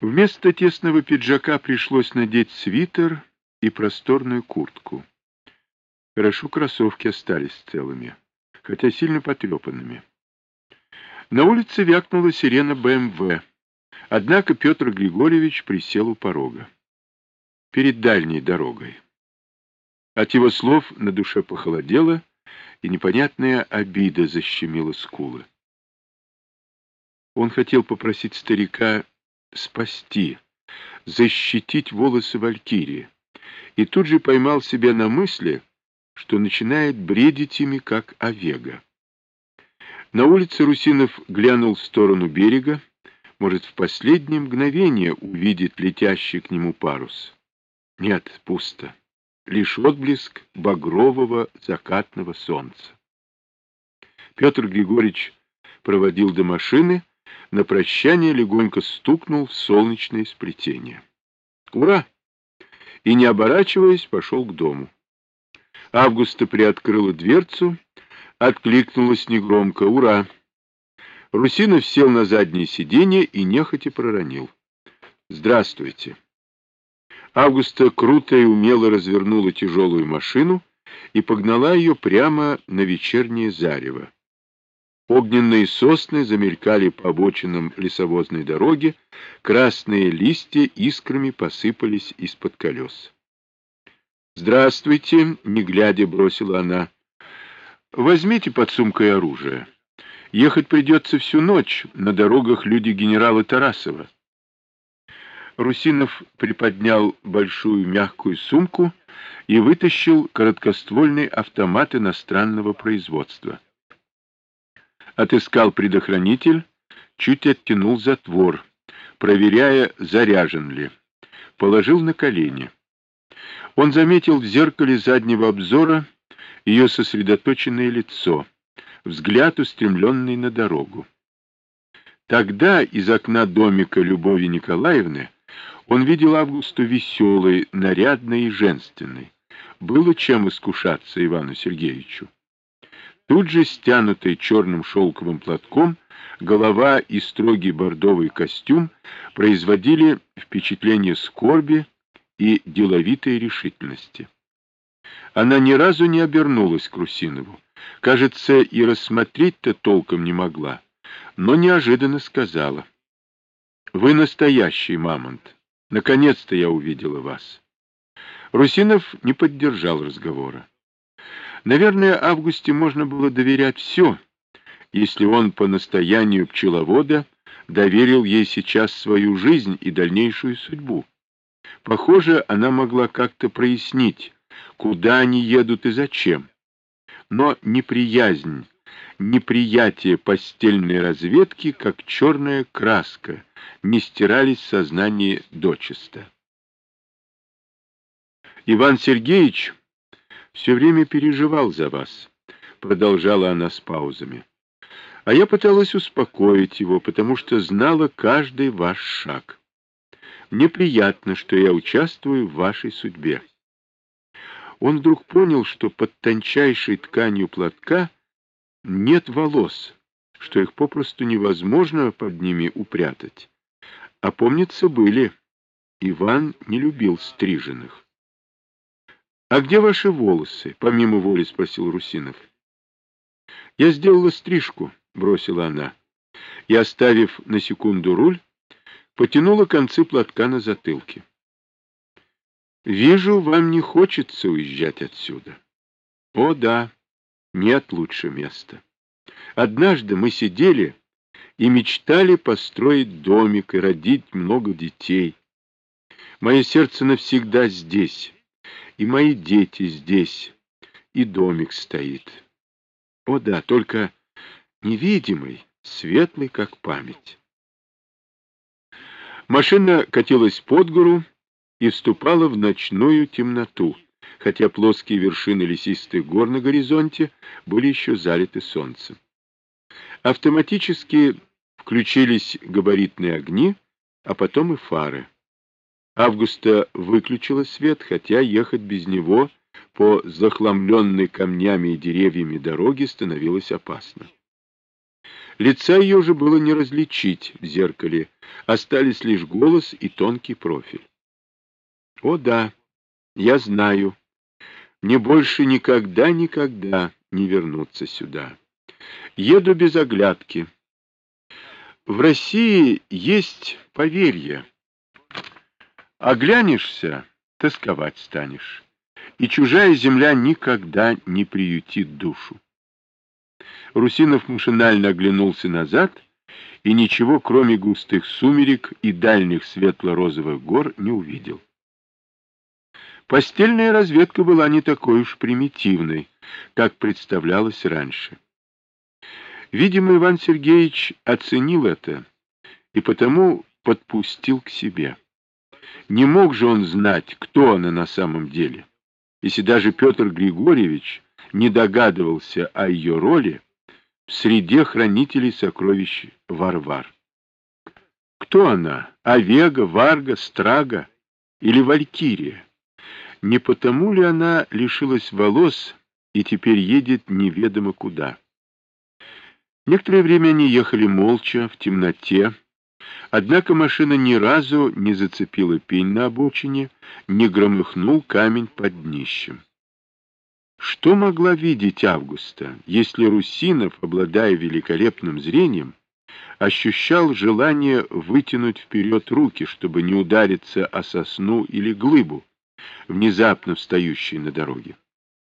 Вместо тесного пиджака пришлось надеть свитер и просторную куртку. Хорошо кроссовки остались целыми, хотя сильно потрепанными. На улице вякнула сирена БМВ, однако Петр Григорьевич присел у порога. Перед дальней дорогой. От его слов на душе похолодело, и непонятная обида защемила скулы. Он хотел попросить старика спасти, защитить волосы Валькирии, и тут же поймал себя на мысли, что начинает бредить ими, как Овега. На улице Русинов глянул в сторону берега, может, в последнее мгновение увидит летящий к нему парус. Нет, пусто. Лишь отблеск багрового закатного солнца. Петр Григорьевич проводил до машины, на прощание легонько стукнул в солнечное сплетение. «Ура!» И, не оборачиваясь, пошел к дому. Августа приоткрыла дверцу, откликнулась негромко «Ура!». Русинов сел на заднее сиденье и нехотя проронил. «Здравствуйте!» Августа круто и умело развернула тяжелую машину и погнала ее прямо на вечернее зарево. Огненные сосны замелькали по обочинам лесовозной дороги, красные листья искрами посыпались из-под колес. «Здравствуйте!» — не глядя бросила она. «Возьмите под сумкой оружие. Ехать придется всю ночь, на дорогах люди генерала Тарасова». Русинов приподнял большую мягкую сумку и вытащил короткоствольный автомат иностранного производства. Отыскал предохранитель, чуть оттянул затвор, проверяя, заряжен ли. Положил на колени. Он заметил в зеркале заднего обзора ее сосредоточенное лицо, взгляд, устремленный на дорогу. Тогда из окна домика Любови Николаевны он видел Августу веселой, нарядной и женственной. Было чем искушаться Ивану Сергеевичу. Тут же, стянутый черным шелковым платком, голова и строгий бордовый костюм производили впечатление скорби и деловитой решительности. Она ни разу не обернулась к Русинову. Кажется, и рассмотреть-то толком не могла, но неожиданно сказала. «Вы настоящий мамонт. Наконец-то я увидела вас». Русинов не поддержал разговора. Наверное, Августе можно было доверять все, если он по настоянию пчеловода доверил ей сейчас свою жизнь и дальнейшую судьбу. Похоже, она могла как-то прояснить, куда они едут и зачем. Но неприязнь, неприятие постельной разведки, как черная краска, не стирались в сознании дочисто. Иван Сергеевич все время переживал за вас, — продолжала она с паузами. А я пыталась успокоить его, потому что знала каждый ваш шаг. Мне приятно, что я участвую в вашей судьбе. Он вдруг понял, что под тончайшей тканью платка нет волос, что их попросту невозможно под ними упрятать. А помнится, были. Иван не любил стриженных. — А где ваши волосы? — помимо воли спросил Русинов. — Я сделала стрижку, — бросила она, и, оставив на секунду руль, потянула концы платка на затылке. — Вижу, вам не хочется уезжать отсюда. — О, да, нет лучше места. Однажды мы сидели и мечтали построить домик и родить много детей. Мое сердце навсегда здесь и мои дети здесь, и домик стоит. О да, только невидимый, светлый, как память. Машина катилась под гору и вступала в ночную темноту, хотя плоские вершины лесистых гор на горизонте были еще залиты солнцем. Автоматически включились габаритные огни, а потом и фары. Августа выключила свет, хотя ехать без него по захламленной камнями и деревьями дороге становилось опасно. Лица ее уже было не различить в зеркале, остались лишь голос и тонкий профиль. О да, я знаю, мне больше никогда-никогда не вернуться сюда. Еду без оглядки. В России есть поверье. Оглянешься, тосковать станешь, и чужая земля никогда не приютит душу. Русинов машинально оглянулся назад и ничего, кроме густых сумерек и дальних светло-розовых гор, не увидел. Постельная разведка была не такой уж примитивной, как представлялось раньше. Видимо, Иван Сергеевич оценил это и потому подпустил к себе. Не мог же он знать, кто она на самом деле. Если даже Петр Григорьевич не догадывался о ее роли в среде хранителей сокровищ Варвар. Кто она? Овега, Варга, Страга или Валькирия? Не потому ли она лишилась волос и теперь едет неведомо куда? Некоторое время они ехали молча, в темноте, однако машина ни разу не зацепила пень на обочине, не громыхнул камень под днищем. Что могла видеть Августа, если Русинов, обладая великолепным зрением, ощущал желание вытянуть вперед руки, чтобы не удариться о сосну или глыбу, внезапно встающие на дороге?